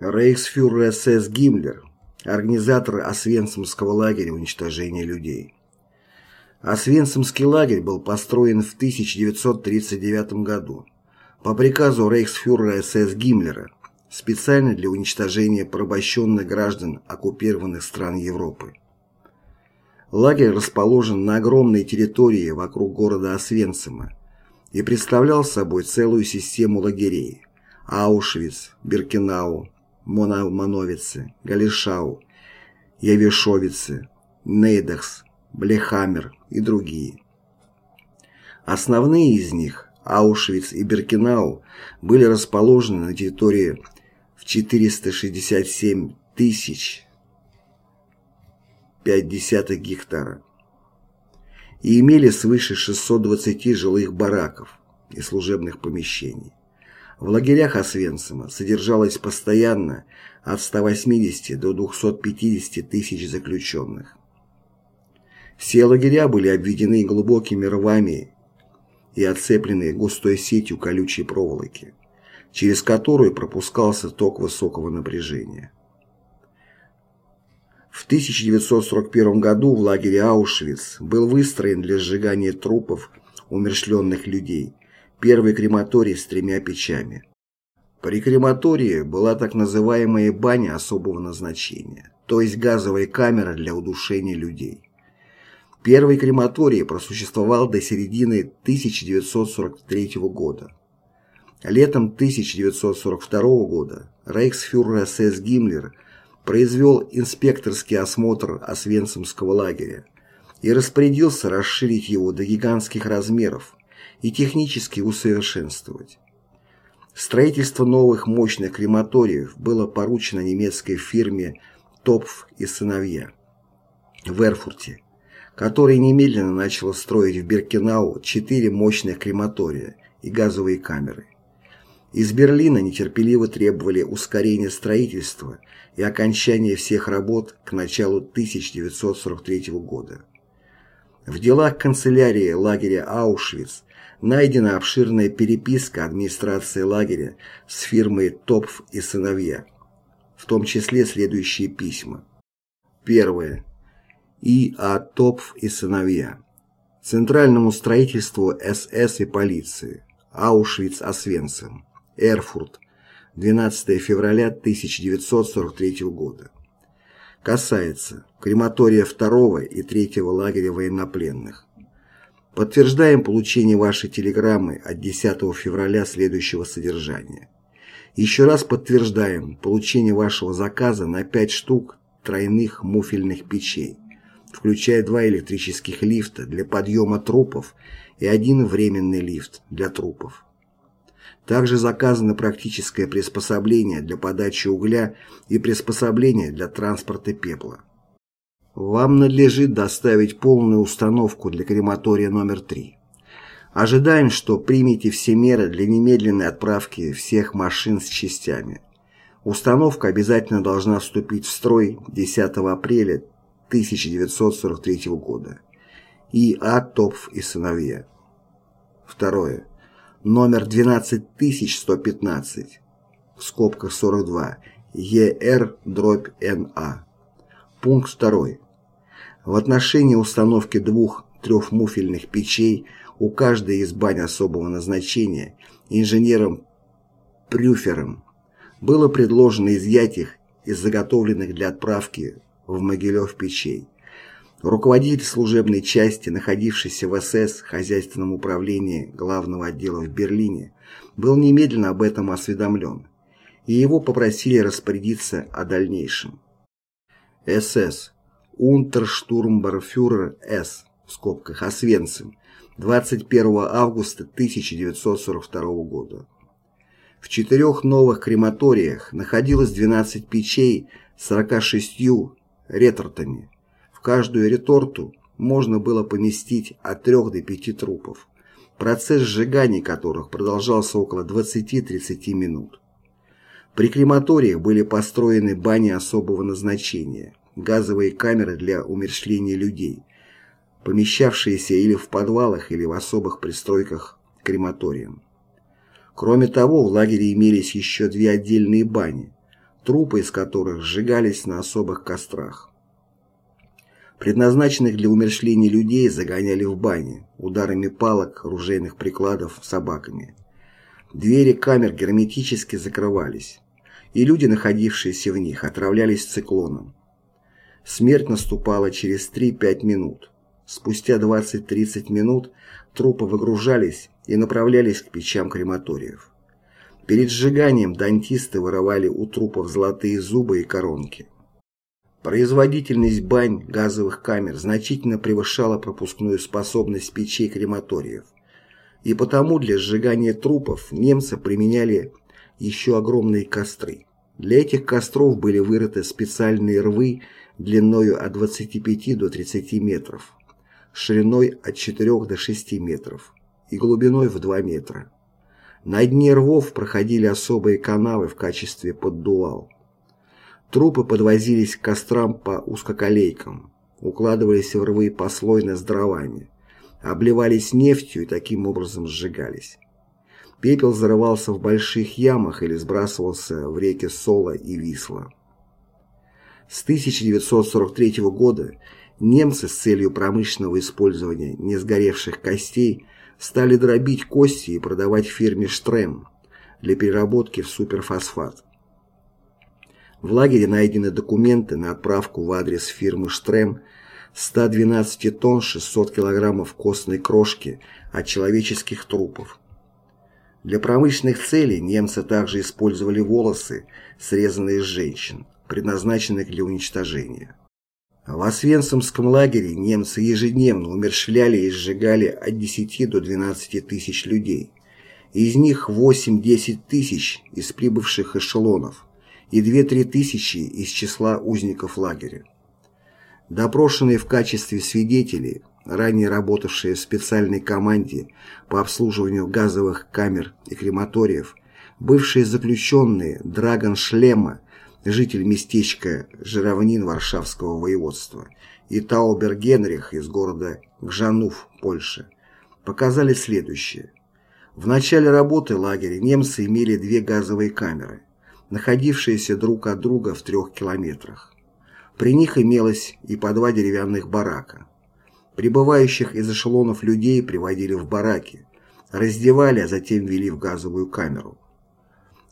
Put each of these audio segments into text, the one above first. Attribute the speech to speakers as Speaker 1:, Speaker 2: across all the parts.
Speaker 1: Рейхсфюрер СС Гиммлер, организатор Освенцимского лагеря уничтожения людей. Освенцимский лагерь был построен в 1939 году по приказу рейхсфюрера СС Гиммлера специально для уничтожения порабощенных граждан оккупированных стран Европы. Лагерь расположен на огромной территории вокруг города Освенцима и представлял собой целую систему лагерей – Аушвиц, Биркенау, Мономановице, Галишау, Явишовице, Нейдахс, Блехаммер и другие. Основные из них, Аушвиц и Биркенау, были расположены на территории в 467 тысяч 0,5 гектара и имели свыше 620 жилых бараков и служебных помещений. В лагерях Освенцима содержалось постоянно от 180 до 250 тысяч заключенных. Все лагеря были обведены глубокими рвами и оцеплены густой сетью колючей проволоки, через которую пропускался ток высокого напряжения. В 1941 году в лагере Аушвиц был выстроен для сжигания трупов умершленных людей первый крематорий с тремя печами. При крематории была так называемая баня особого назначения, то есть газовая камера для удушения людей. Первый крематорий просуществовал до середины 1943 года. Летом 1942 года рейхсфюрер СС Гиммлер – произвел инспекторский осмотр Освенцимского лагеря и распорядился расширить его до гигантских размеров и технически усовершенствовать. Строительство новых мощных крематориев было поручено немецкой фирме «Топф и сыновья» в Эрфурте, которая немедленно начала строить в Беркенау четыре мощных крематория и газовые камеры. Из Берлина нетерпеливо требовали ускорения строительства и окончания всех работ к началу 1943 года. В делах канцелярии лагеря Аушвиц найдена обширная переписка администрации лагеря с фирмой Топф и сыновья, в том числе следующие письма. Первое. И. А. Топф и сыновья. Центральному строительству СС и полиции. Аушвиц-Освенцим. Эрфурт, 12 февраля 1943 года. Касается крематория второго и третьего лагеря военнопленных. Подтверждаем получение вашей телеграммы от 10 февраля следующего содержания. Еще раз подтверждаем получение вашего заказа на 5 штук тройных муфельных печей, включая два электрических лифта для подъема трупов и один временный лифт для трупов. Также заказано практическое приспособление для подачи угля и приспособление для транспорта пепла. Вам надлежит доставить полную установку для крематория номер 3. Ожидаем, что примете все меры для немедленной отправки всех машин с частями. Установка обязательно должна вступить в строй 10 апреля 1943 года. И А. Топф и сыновья. Второе номер 12115, в скобках 42, ЕР дробь НА. Пункт 2. В отношении установки двух трехмуфельных печей у каждой из бань особого назначения инженером Прюфером было предложено изъять их из заготовленных для отправки в Могилев печей. Руководитель служебной части, находившийся в СС хозяйственном управлении главного отдела в Берлине, был немедленно об этом осведомлен, и его попросили распорядиться о дальнейшем. СС. Унтерштурмбарфюрер С. в скобках Освенцим. 21 августа 1942 года. В четырех новых крематориях находилось 12 печей с 46 ретортами, каждую реторту можно было поместить от 3 до 5 трупов, процесс сжигания которых продолжался около 20-30 минут. При крематориях были построены бани особого назначения, газовые камеры для умерщвления людей, помещавшиеся или в подвалах, или в особых пристройках к крематориям. Кроме того, в лагере имелись еще две отдельные бани, трупы из которых сжигались на особых кострах. Предназначенных для умершления людей загоняли в бане ударами палок, ружейных прикладов, собаками. Двери камер герметически закрывались, и люди, находившиеся в них, отравлялись циклоном. Смерть наступала через 3-5 минут. Спустя 20-30 минут трупы выгружались и направлялись к печам крематориев. Перед сжиганием дантисты вырывали у трупов золотые зубы и коронки. Производительность бань газовых камер значительно превышала пропускную способность печей крематориев. И потому для сжигания трупов немцы применяли еще огромные костры. Для этих костров были вырыты специальные рвы длиною от 25 до 30 метров, шириной от 4 до 6 метров и глубиной в 2 метра. На дне рвов проходили особые канавы в качестве поддувал. Трупы подвозились к кострам по узкоколейкам, укладывались в рвы послойно с дровами, обливались нефтью и таким образом сжигались. Пепел зарывался в больших ямах или сбрасывался в реки Сола и Висла. С 1943 года немцы с целью промышленного использования несгоревших костей стали дробить кости и продавать фирме «Штрем» для переработки в суперфосфат. В лагере найдены документы на отправку в адрес фирмы «Штрем» 112 тонн 600 килограммов костной крошки от человеческих трупов. Для промышленных целей немцы также использовали волосы, срезанные с женщин, предназначенных для уничтожения. В Освенцимском лагере немцы ежедневно умерщвляли и сжигали от 10 до 12 тысяч людей. Из них 8-10 тысяч из прибывших эшелонов и 2-3 тысячи из числа узников лагеря. Допрошенные в качестве свидетелей, ранее работавшие в специальной команде по обслуживанию газовых камер и крематориев, бывшие заключенные Драгон Шлема, житель местечка Жировнин Варшавского воеводства, и Таубер Генрих из города Гжанув, Польша, показали следующее. В начале работы лагеря немцы имели две газовые камеры, находившиеся друг от друга в трех километрах. При них имелось и по два деревянных барака. Прибывающих из эшелонов людей приводили в бараки, раздевали, а затем вели в газовую камеру.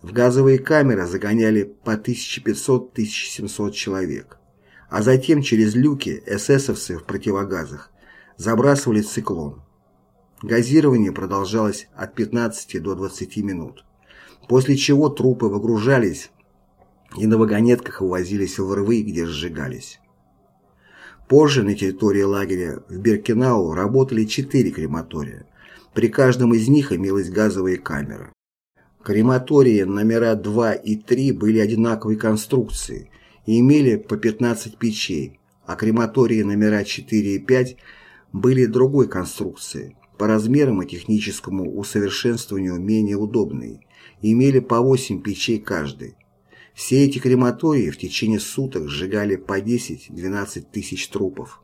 Speaker 1: В газовые камеры загоняли по 1500-1700 человек, а затем через люки эсэсовцы в противогазах забрасывали циклон. Газирование продолжалось от 15 до 20 минут, после чего трупы выгружались и на вагонетках увозились в рвы, где сжигались. Позже на территории лагеря в Беркинау работали четыре крематория. При каждом из них имелась газовая камера. Крематории номера 2 и 3 были одинаковой конструкции и имели по 15 печей, а крематории номера 4 и 5 были другой конструкции, по размерам и техническому усовершенствованию менее удобные, имели по 8 печей каждый. Все эти крематории в течение суток сжигали по 10-12 тысяч трупов.